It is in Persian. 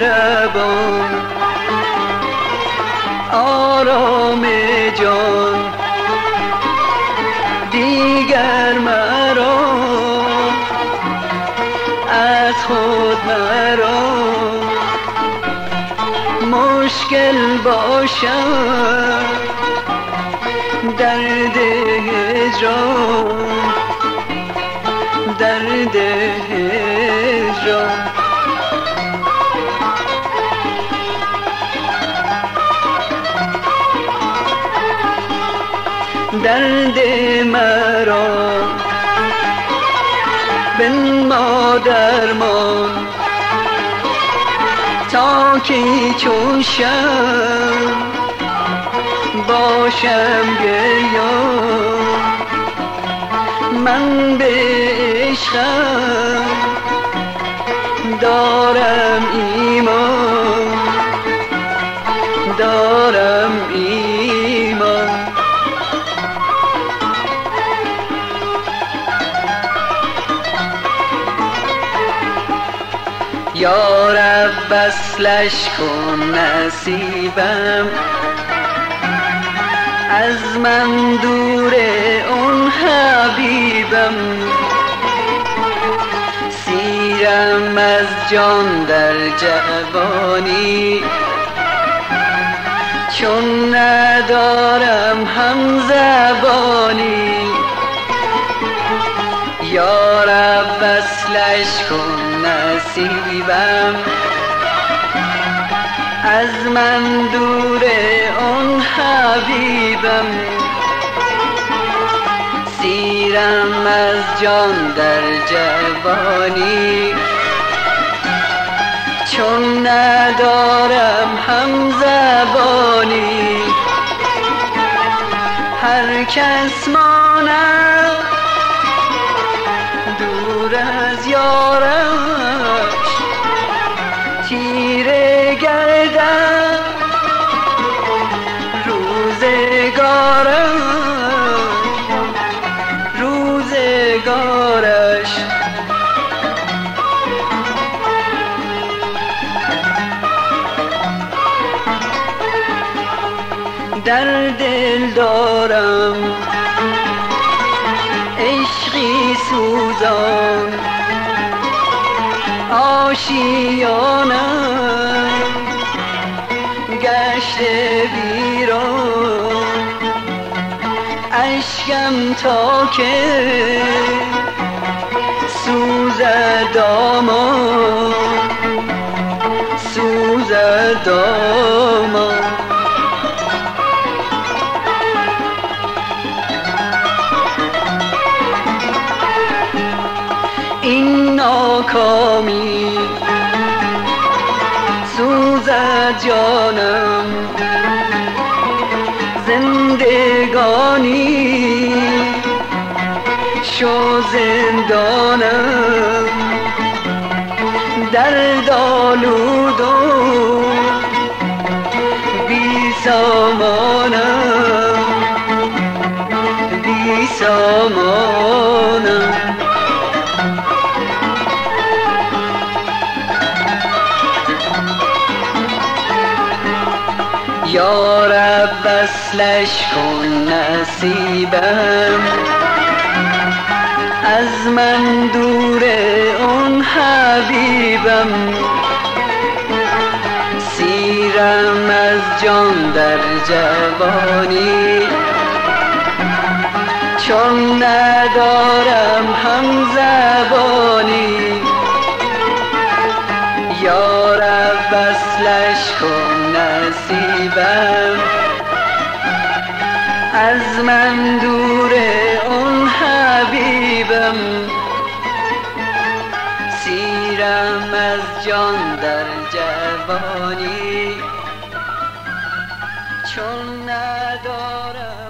مهربان آرام جان. دیگر مرا. از خود مرا. مشکل باشم درد هجران. درد هجران. درد مرا. ما درمان تا کی چون شم باشم گریان. من به عشقم دارم ایمان دارم یا رب وصلش کن نصیبم. از من دور اون حبیبم. سیرم از جان در جوانی. چون ندارم هم زبانی. یا رب وصلش کن نصیبم. از من دور اون حبیبم. سیرم از جان در جوانی. چون ندارم هم زبانی. هر کس ماند در دل دارم. عشقی سوزان. آشیانم. گشت ویران. اشکم تا که سوز دامان. سوز دامان. زندگانی شو زندانم در دالود و بی سامانم بی سامانم. رب وصلش کن نصیبم. از من دور اون حبیبم. سیرم از جان در جوانی. چون ندارم هم از من دور اون حبیبم. سیرم از جان در جوانی. چون ندارم